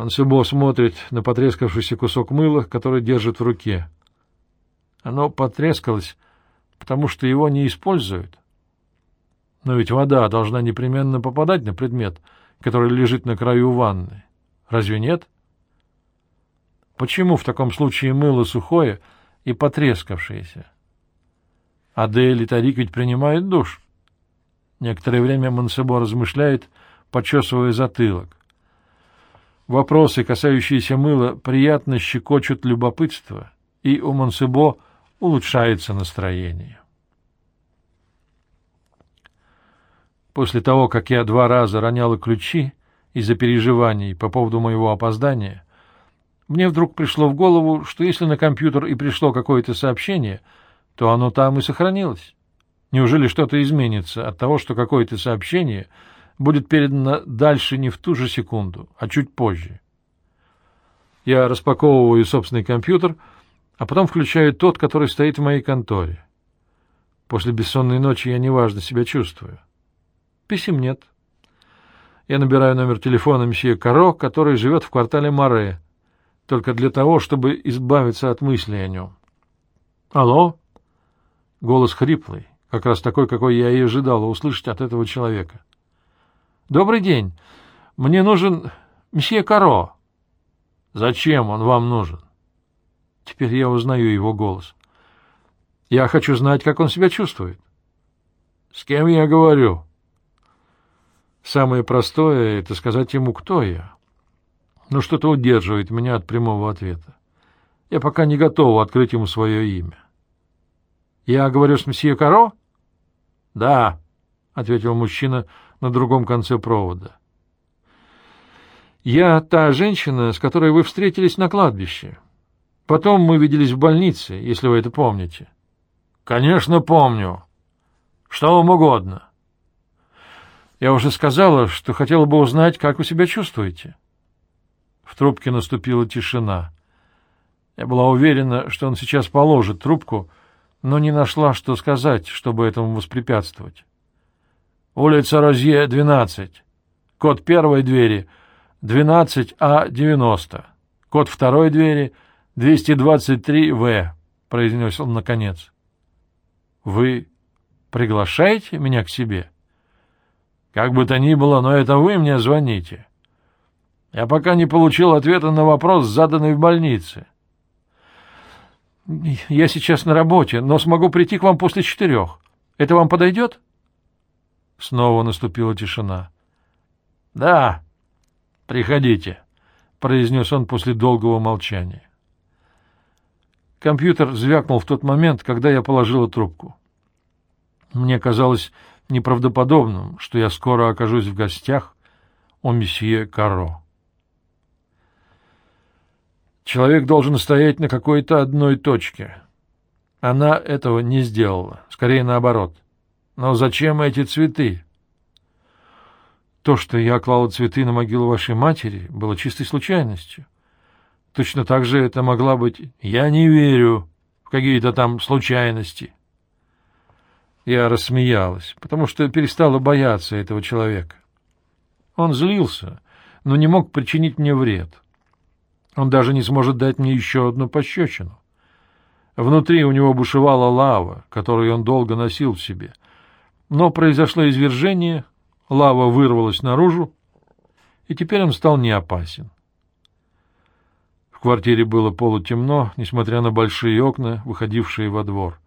Мансебо смотрит на потрескавшийся кусок мыла, который держит в руке. Оно потрескалось, потому что его не используют. Но ведь вода должна непременно попадать на предмет, который лежит на краю ванны. Разве нет? Почему в таком случае мыло сухое и потрескавшееся? Адель и Тарик ведь принимают душ. Некоторое время Мансебо размышляет, почесывая затылок. Вопросы, касающиеся мыла, приятно щекочут любопытство, и у Мансебо улучшается настроение. После того, как я два раза роняла ключи из-за переживаний по поводу моего опоздания, мне вдруг пришло в голову, что если на компьютер и пришло какое-то сообщение, то оно там и сохранилось. Неужели что-то изменится от того, что какое-то сообщение будет передано дальше не в ту же секунду, а чуть позже? Я распаковываю собственный компьютер, а потом включаю тот, который стоит в моей конторе. После бессонной ночи я неважно себя чувствую. Писем нет. Я набираю номер телефона мсье Каро, который живет в квартале Море, только для того, чтобы избавиться от мыслей о нем. «Алло?» Голос хриплый, как раз такой, какой я и ожидала услышать от этого человека. «Добрый день. Мне нужен мсье Каро». «Зачем он вам нужен?» Теперь я узнаю его голос. «Я хочу знать, как он себя чувствует». «С кем я говорю?» Самое простое — это сказать ему, кто я. Но что-то удерживает меня от прямого ответа. Я пока не готов открыть ему свое имя. — Я говорю с месье Каро? — Да, — ответил мужчина на другом конце провода. — Я та женщина, с которой вы встретились на кладбище. Потом мы виделись в больнице, если вы это помните. — Конечно, помню. Что вам угодно. Я уже сказала, что хотела бы узнать, как вы себя чувствуете. В трубке наступила тишина. Я была уверена, что он сейчас положит трубку, но не нашла, что сказать, чтобы этому воспрепятствовать. Улица Розье, 12. Код первой двери 12А90. Код второй двери 223В, произнес он наконец. Вы приглашаете меня к себе? — как бы то ни было, но это вы мне звоните. Я пока не получил ответа на вопрос, заданный в больнице. Я сейчас на работе, но смогу прийти к вам после четырех. Это вам подойдет? Снова наступила тишина. — Да, приходите, — произнес он после долгого молчания. Компьютер звякнул в тот момент, когда я положила трубку. Мне казалось, неправдоподобным, что я скоро окажусь в гостях у месье Каро. Человек должен стоять на какой-то одной точке. Она этого не сделала, скорее наоборот. Но зачем эти цветы? То, что я клала цветы на могилу вашей матери, было чистой случайностью. Точно так же это могла быть... Я не верю в какие-то там случайности. Я рассмеялась, потому что перестала бояться этого человека. Он злился, но не мог причинить мне вред. Он даже не сможет дать мне еще одну пощечину. Внутри у него бушевала лава, которую он долго носил в себе. Но произошло извержение, лава вырвалась наружу, и теперь он стал не опасен. В квартире было полутемно, несмотря на большие окна, выходившие во двор.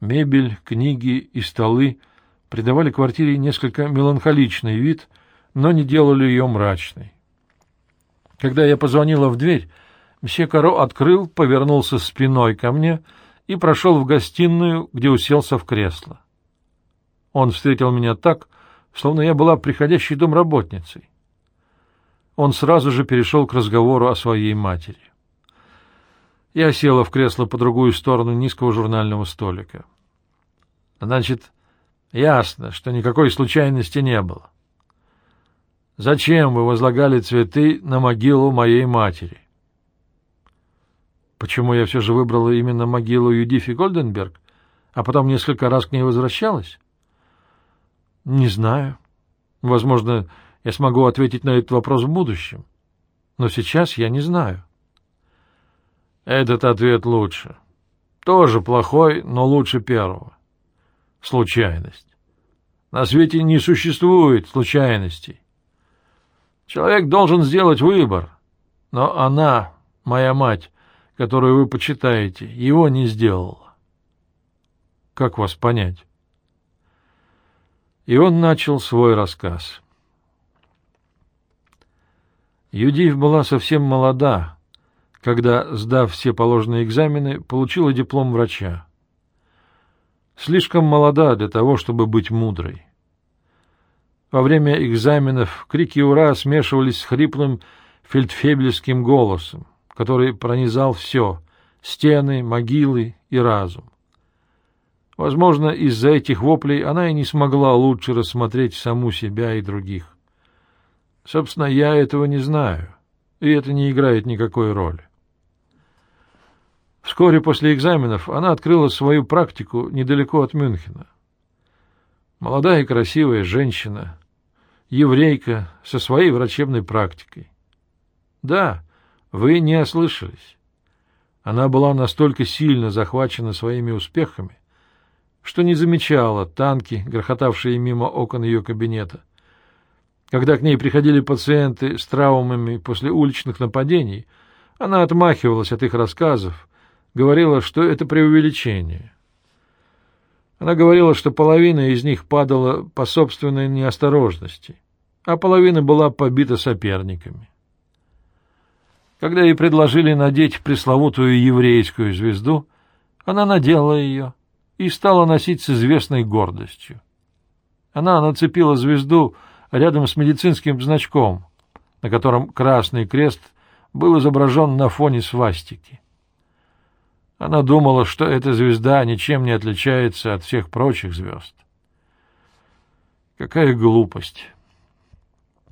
Мебель, книги и столы придавали квартире несколько меланхоличный вид, но не делали ее мрачной. Когда я позвонила в дверь, мсье Каро открыл, повернулся спиной ко мне и прошел в гостиную, где уселся в кресло. Он встретил меня так, словно я была приходящей домработницей. Он сразу же перешел к разговору о своей матери. Я села в кресло по другую сторону низкого журнального столика. Значит, ясно, что никакой случайности не было. Зачем вы возлагали цветы на могилу моей матери? Почему я все же выбрала именно могилу Юдифи Гольденберг, а потом несколько раз к ней возвращалась? Не знаю. Возможно, я смогу ответить на этот вопрос в будущем. но сейчас я не знаю. Этот ответ лучше. Тоже плохой, но лучше первого. Случайность. На свете не существует случайностей. Человек должен сделать выбор, но она, моя мать, которую вы почитаете, его не сделала. Как вас понять? И он начал свой рассказ. Юдив была совсем молода, когда, сдав все положенные экзамены, получила диплом врача. Слишком молода для того, чтобы быть мудрой. Во время экзаменов крики «Ура!» смешивались с хриплым фельдфебельским голосом, который пронизал все — стены, могилы и разум. Возможно, из-за этих воплей она и не смогла лучше рассмотреть саму себя и других. Собственно, я этого не знаю, и это не играет никакой роли. Вскоре после экзаменов она открыла свою практику недалеко от Мюнхена. Молодая и красивая женщина, еврейка со своей врачебной практикой. Да, вы не ослышались. Она была настолько сильно захвачена своими успехами, что не замечала танки, грохотавшие мимо окон ее кабинета, когда к ней приходили пациенты с травмами после уличных нападений, она отмахивалась от их рассказов, говорила, что это преувеличение. Она говорила, что половина из них падала по собственной неосторожности, а половина была побита соперниками. Когда ей предложили надеть пресловутую еврейскую звезду, она надела ее и стала носить с известной гордостью. Она нацепила звезду рядом с медицинским значком, на котором красный крест был изображен на фоне свастики. Она думала, что эта звезда ничем не отличается от всех прочих звезд. Какая глупость!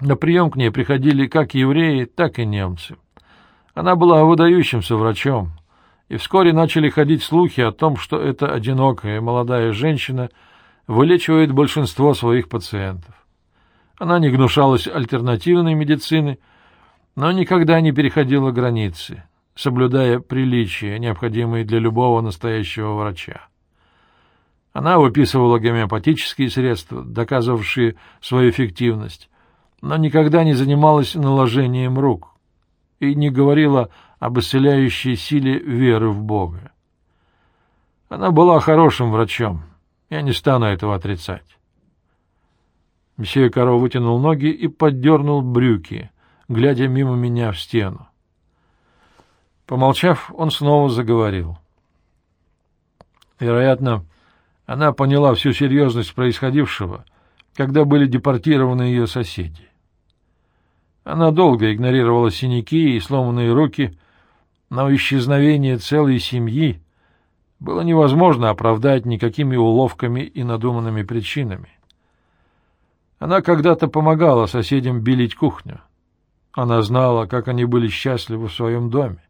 На прием к ней приходили как евреи, так и немцы. Она была выдающимся врачом, и вскоре начали ходить слухи о том, что эта одинокая молодая женщина вылечивает большинство своих пациентов. Она не гнушалась альтернативной медицины, но никогда не переходила границы, соблюдая приличия, необходимые для любого настоящего врача. Она выписывала гомеопатические средства, доказывавшие свою эффективность, но никогда не занималась наложением рук и не говорила об исцеляющей силе веры в Бога. Она была хорошим врачом, я не стану этого отрицать. Месье Каро вытянул ноги и поддернул брюки, глядя мимо меня в стену. Помолчав, он снова заговорил. Вероятно, она поняла всю серьезность происходившего, когда были депортированы ее соседи. Она долго игнорировала синяки и сломанные руки, но исчезновение целой семьи было невозможно оправдать никакими уловками и надуманными причинами. Она когда-то помогала соседям белить кухню. Она знала, как они были счастливы в своем доме.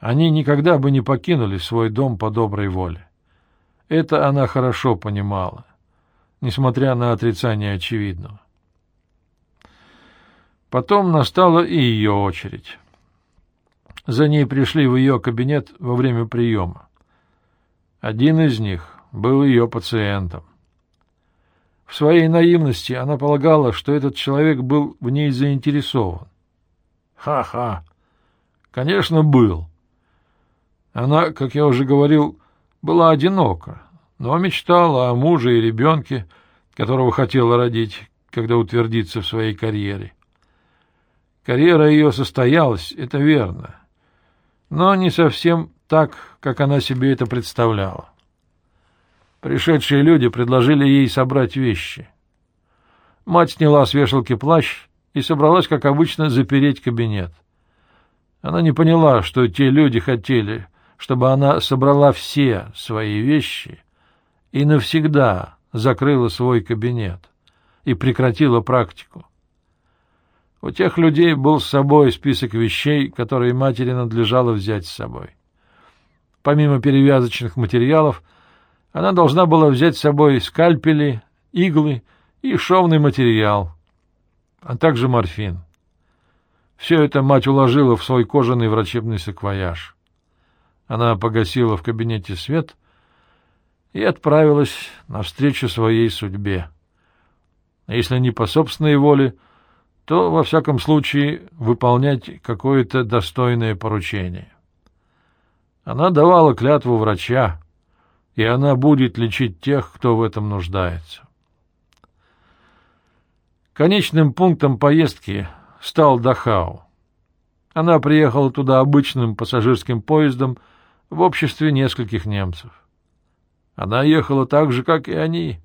Они никогда бы не покинули свой дом по доброй воле. Это она хорошо понимала, несмотря на отрицание очевидного. Потом настала и ее очередь. За ней пришли в ее кабинет во время приема. Один из них был ее пациентом. В своей наивности она полагала, что этот человек был в ней заинтересован. Ха-ха! Конечно, был. Она, как я уже говорил, была одинока, но мечтала о муже и ребенке, которого хотела родить, когда утвердится в своей карьере. Карьера ее состоялась, это верно, но не совсем так, как она себе это представляла. Пришедшие люди предложили ей собрать вещи. Мать сняла с вешалки плащ и собралась, как обычно, запереть кабинет. Она не поняла, что те люди хотели, чтобы она собрала все свои вещи и навсегда закрыла свой кабинет и прекратила практику. У тех людей был с собой список вещей, которые матери надлежало взять с собой. Помимо перевязочных материалов — она должна была взять с собой скальпели, иглы и шовный материал, а также морфин. Все это мать уложила в свой кожаный врачебный саквояж. Она погасила в кабинете свет и отправилась навстречу своей судьбе. А если не по собственной воле, то, во всяком случае, выполнять какое-то достойное поручение. Она давала клятву врача, и она будет лечить тех, кто в этом нуждается. Конечным пунктом поездки стал Дахау. Она приехала туда обычным пассажирским поездом в обществе нескольких немцев. Она ехала так же, как и они,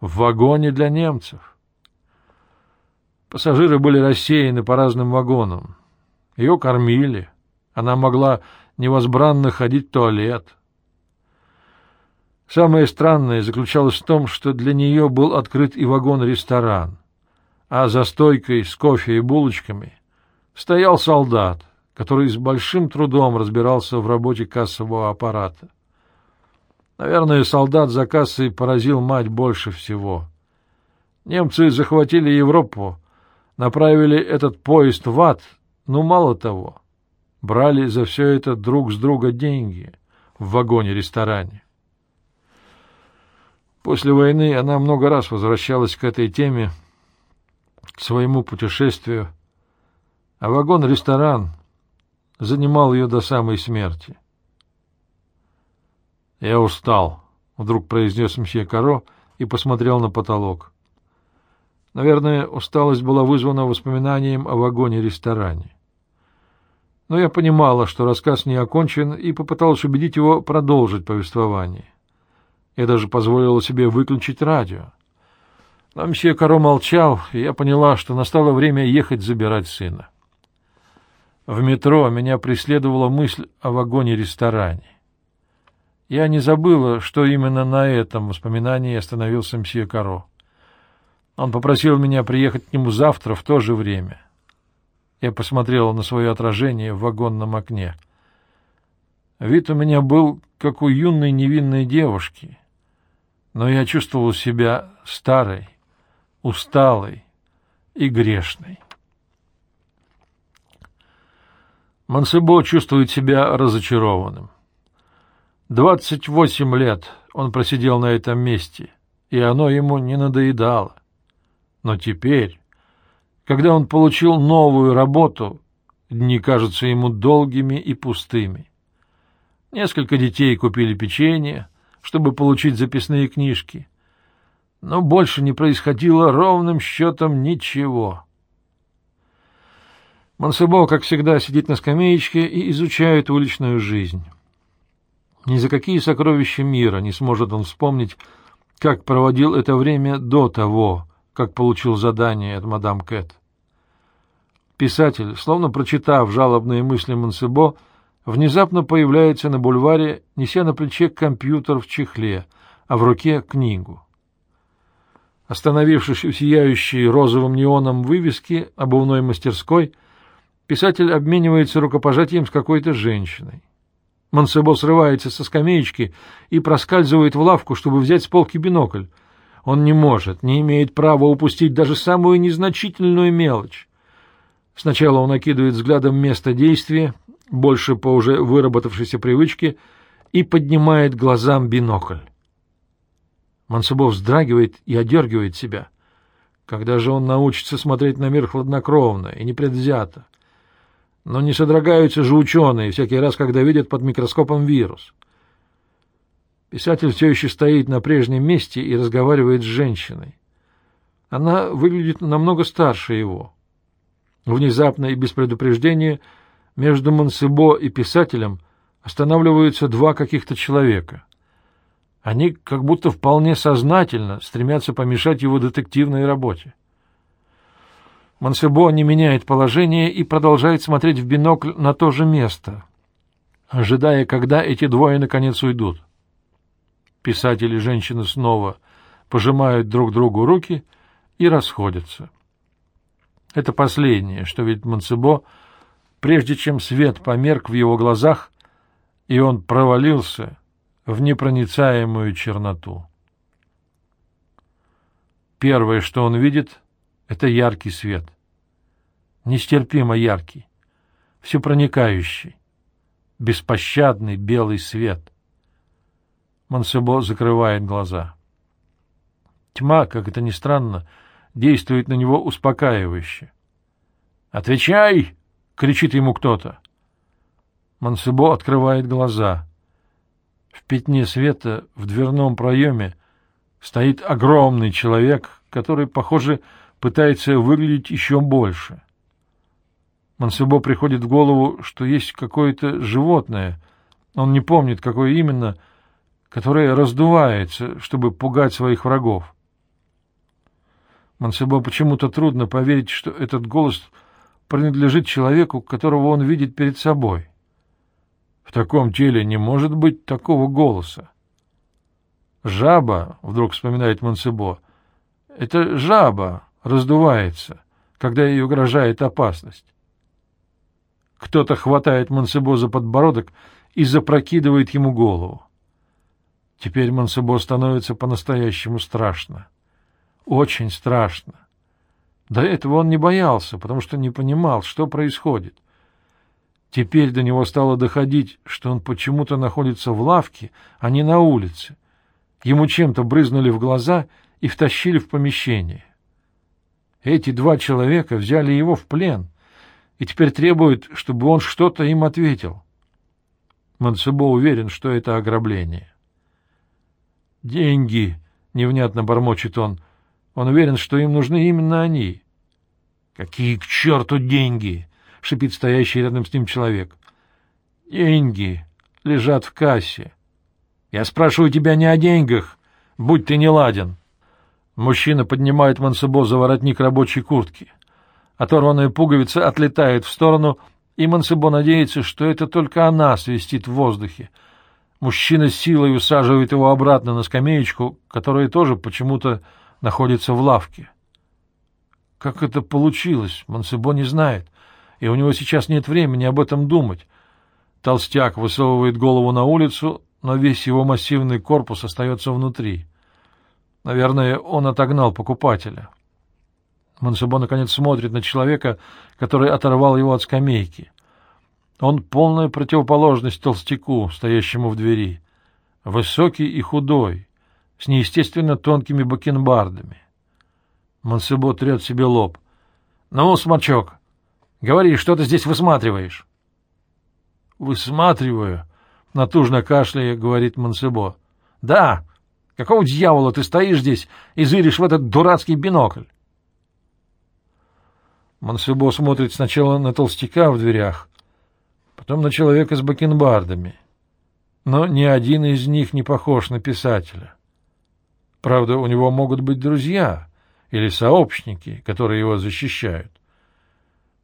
в вагоне для немцев. Пассажиры были рассеяны по разным вагонам. Ее кормили. Она могла невозбранно ходить в туалет. Самое странное заключалось в том, что для нее был открыт и вагон-ресторан, а за стойкой с кофе и булочками стоял солдат, который с большим трудом разбирался в работе кассового аппарата. Наверное, солдат за кассой поразил мать больше всего. Немцы захватили Европу, направили этот поезд в ад, но мало того, брали за все это друг с друга деньги в вагоне-ресторане. После войны она много раз возвращалась к этой теме, к своему путешествию, а вагон-ресторан занимал ее до самой смерти. — Я устал, — вдруг произнес мсье Каро и посмотрел на потолок. Наверное, усталость была вызвана воспоминанием о вагоне-ресторане. Но я понимала, что рассказ не окончен, и попыталась убедить его продолжить повествование. Я даже позволила себе выключить радио. Но мсье Каро молчал, и я поняла, что настало время ехать забирать сына. В метро меня преследовала мысль о вагоне-ресторане. Я не забыла, что именно на этом воспоминании остановился мсье Каро. Он попросил меня приехать к нему завтра в то же время. Я посмотрела на свое отражение в вагонном окне. Вид у меня был, как у юной невинной девушки — но я чувствовал себя старой, усталой и грешной. Мансебо чувствует себя разочарованным. Двадцать восемь лет он просидел на этом месте, и оно ему не надоедало. Но теперь, когда он получил новую работу, дни кажутся ему долгими и пустыми. Несколько детей купили печенье, чтобы получить записные книжки. Но больше не происходило ровным счетом ничего. Мансебо, как всегда, сидит на скамеечке и изучает уличную жизнь. Ни за какие сокровища мира не сможет он вспомнить, как проводил это время до того, как получил задание от мадам Кэт. Писатель, словно прочитав жалобные мысли Мансебо, внезапно появляется на бульваре, неся на плече компьютер в чехле, а в руке книгу. Остановившись у сияющей розовым неоном вывески обувной мастерской, писатель обменивается рукопожатием с какой-то женщиной. Монсебо срывается со скамеечки и проскальзывает в лавку, чтобы взять с полки бинокль. Он не может, не имеет права упустить даже самую незначительную мелочь. Сначала он окидывает взглядом место действия, больше по уже выработавшейся привычке, и поднимает глазам бинокль. Мансубов вздрагивает и одергивает себя. Когда же он научится смотреть на мир хладнокровно и непредвзято? Но не содрогаются же ученые всякий раз, когда видят под микроскопом вирус. Писатель все еще стоит на прежнем месте и разговаривает с женщиной. Она выглядит намного старше его. Внезапно и без предупреждения — между Монсебо и писателем останавливаются два каких-то человека. Они как будто вполне сознательно стремятся помешать его детективной работе. Монсебо не меняет положение и продолжает смотреть в бинокль на то же место, ожидая, когда эти двое наконец уйдут. Писатель и женщина снова пожимают друг другу руки и расходятся. Это последнее, что видит Монсебо, прежде чем свет померк в его глазах, и он провалился в непроницаемую черноту. Первое, что он видит, — это яркий свет. нестерпимо яркий, всепроникающий, беспощадный белый свет. Мансебо закрывает глаза. Тьма, как это ни странно, действует на него успокаивающе. «Отвечай!» — кричит ему кто-то. Мансебо открывает глаза. В пятне света в дверном проеме стоит огромный человек, который, похоже, пытается выглядеть еще больше. Мансебо приходит в голову, что есть какое-то животное, он не помнит, какое именно, которое раздувается, чтобы пугать своих врагов. Мансебо почему-то трудно поверить, что этот голос принадлежит человеку, которого он видит перед собой. В таком теле не может быть такого голоса. «Жаба», — вдруг вспоминает Мансебо, — «это жаба раздувается, когда ей угрожает опасность». Кто-то хватает Мансебо за подбородок и запрокидывает ему голову. Теперь Мансебо становится по-настоящему страшно. Очень страшно. До этого он не боялся, потому что не понимал, что происходит. Теперь до него стало доходить, что он почему-то находится в лавке, а не на улице. Ему чем-то брызнули в глаза и втащили в помещение. Эти два человека взяли его в плен и теперь требуют, чтобы он что-то им ответил. Мансебо уверен, что это ограбление. «Деньги!» — невнятно бормочет он. Он уверен, что им нужны именно они. «Какие к черту деньги?» — шипит стоящий рядом с ним человек. «Деньги лежат в кассе. Я спрашиваю тебя не о деньгах, будь ты не ладен». Мужчина поднимает Мансебо за воротник рабочей куртки. Оторванная пуговица отлетает в сторону, и Мансебо надеется, что это только она свистит в воздухе. Мужчина силой усаживает его обратно на скамеечку, которая тоже почему-то находится в лавке. Как это получилось, Мансебо не знает, и у него сейчас нет времени об этом думать. Толстяк высовывает голову на улицу, но весь его массивный корпус остается внутри. Наверное, он отогнал покупателя. Мансебо наконец смотрит на человека, который оторвал его от скамейки. Он полная противоположность толстяку, стоящему в двери. Высокий и худой, с неестественно тонкими бакенбардами. Мансебо трет себе лоб. — Ну, сморчок, говори, что ты здесь высматриваешь? — Высматриваю, — натужно кашляя, говорит Мансебо. — Да, какого дьявола ты стоишь здесь и зыришь в этот дурацкий бинокль? Мансебо смотрит сначала на толстяка в дверях, потом на человека с бакенбардами. Но ни один из них не похож на писателя. Правда, у него могут быть друзья или сообщники, которые его защищают.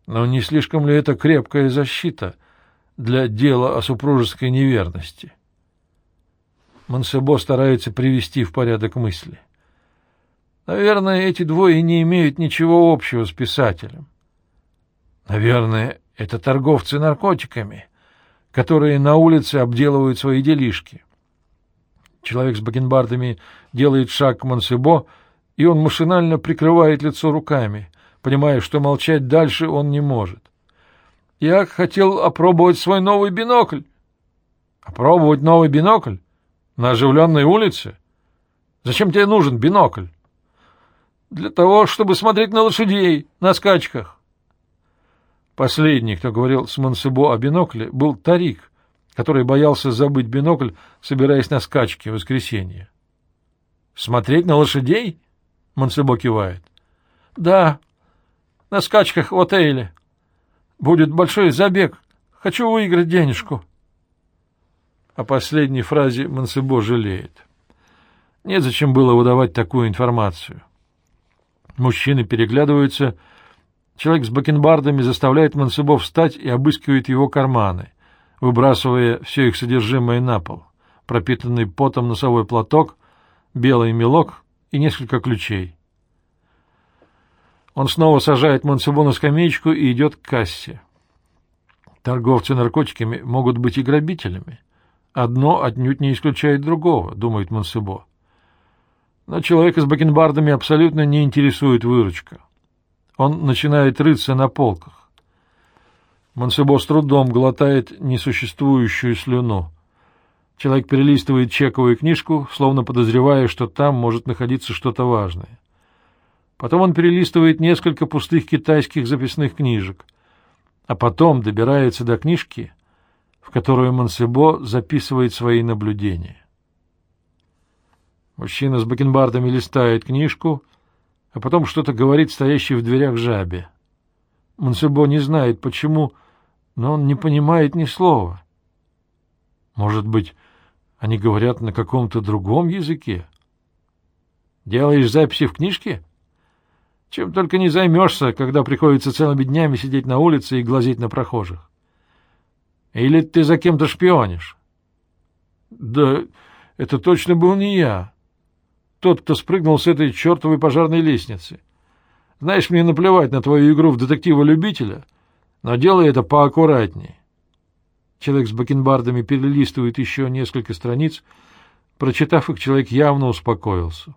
Но не слишком ли это крепкая защита для дела о супружеской неверности? Мансебо старается привести в порядок мысли. Наверное, эти двое не имеют ничего общего с писателем. Наверное, это торговцы наркотиками, которые на улице обделывают свои делишки. Человек с бакенбардами делает шаг к Монсебо, и он машинально прикрывает лицо руками, понимая, что молчать дальше он не может. «Я хотел опробовать свой новый бинокль». «Опробовать новый бинокль? На оживленной улице? Зачем тебе нужен бинокль?» «Для того, чтобы смотреть на лошадей на скачках». Последний, кто говорил с Монсебо о бинокле, был Тарик, который боялся забыть бинокль, собираясь на скачки в воскресенье. — Смотреть на лошадей? — Монсебо кивает. — Да, на скачках в отеле. Будет большой забег. Хочу выиграть денежку. О последней фразе Монсебо жалеет. Незачем было выдавать такую информацию. Мужчины переглядываются. Человек с бакенбардами заставляет Монсебо встать и обыскивает его карманы — выбрасывая все их содержимое на пол, пропитанный потом носовой платок, белый мелок и несколько ключей. Он снова сажает Монсебо на скамеечку и идет к кассе. Торговцы наркотиками могут быть и грабителями. Одно отнюдь не исключает другого, думает Монсебо. Но человека с бакенбардами абсолютно не интересует выручка. Он начинает рыться на полках. Монсебо с трудом глотает несуществующую слюну. Человек перелистывает чековую книжку, словно подозревая, что там может находиться что-то важное. Потом он перелистывает несколько пустых китайских записных книжек, а потом добирается до книжки, в которую Монсебо записывает свои наблюдения. Мужчина с бакенбардами листает книжку, а потом что-то говорит стоящий в дверях жабе. Монсебо не знает, почему, но он не понимает ни слова. Может быть, они говорят на каком-то другом языке? Делаешь записи в книжке? Чем только не займешься, когда приходится целыми днями сидеть на улице и глазеть на прохожих. Или ты за кем-то шпионишь? Да это точно был не я. Тот, кто спрыгнул с этой чертовой пожарной лестницы. Знаешь, мне наплевать на твою игру в детектива-любителя, но делай это поаккуратнее. Человек с бакенбардами перелистывает еще несколько страниц. Прочитав их, человек явно успокоился.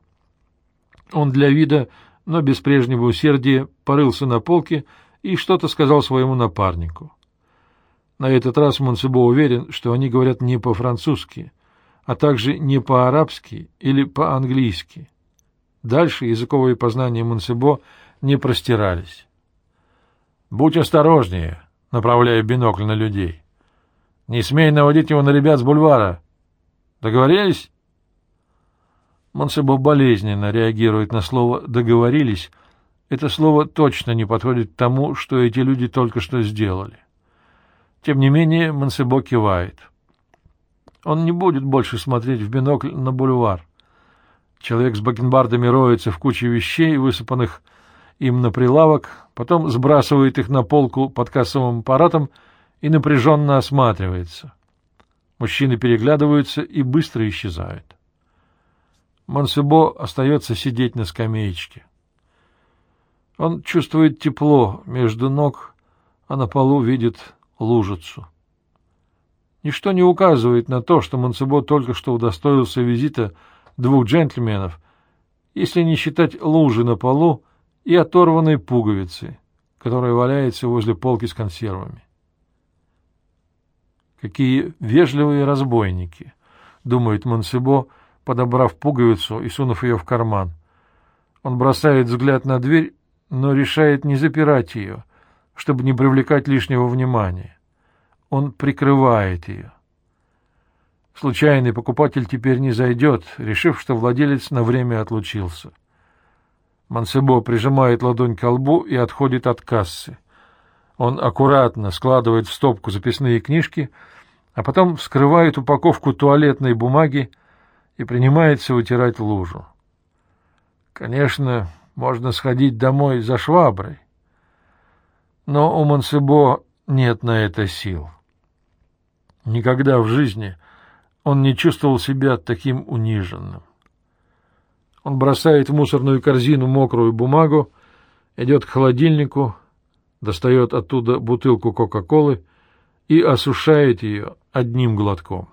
Он для вида, но без прежнего усердия, порылся на полке и что-то сказал своему напарнику. На этот раз Монсебо уверен, что они говорят не по-французски, а также не по-арабски или по-английски. Дальше языковые познания Монсебо не простирались. «Будь осторожнее», направляя бинокль на людей. Не смей наводить его на ребят с бульвара. Договорились? Монсебо болезненно реагирует на слово «договорились». Это слово точно не подходит к тому, что эти люди только что сделали. Тем не менее, Монсебо кивает. Он не будет больше смотреть в бинокль на бульвар. Человек с бакенбардами роется в куче вещей, высыпанных им на прилавок, потом сбрасывает их на полку под кассовым аппаратом и напряженно осматривается. Мужчины переглядываются и быстро исчезают. Монсебо остается сидеть на скамеечке. Он чувствует тепло между ног, а на полу видит лужицу. Ничто не указывает на то, что Монсебо только что удостоился визита двух джентльменов, если не считать лужи на полу и оторванной пуговицы, которая валяется возле полки с консервами. Какие вежливые разбойники, думает Монсебо, подобрав пуговицу и сунув ее в карман. Он бросает взгляд на дверь, но решает не запирать ее, чтобы не привлекать лишнего внимания. Он прикрывает ее. Случайный покупатель теперь не зайдет, решив, что владелец на время отлучился. Мансебо прижимает ладонь к лбу и отходит от кассы. Он аккуратно складывает в стопку записные книжки — а потом вскрывает упаковку туалетной бумаги и принимается вытирать лужу. Конечно, можно сходить домой за шваброй, но у Монсебо нет на это сил. Никогда в жизни он не чувствовал себя таким униженным. Он бросает в мусорную корзину мокрую бумагу, идет к холодильнику, достает оттуда бутылку Кока-Колы и осушает ее одним глотком.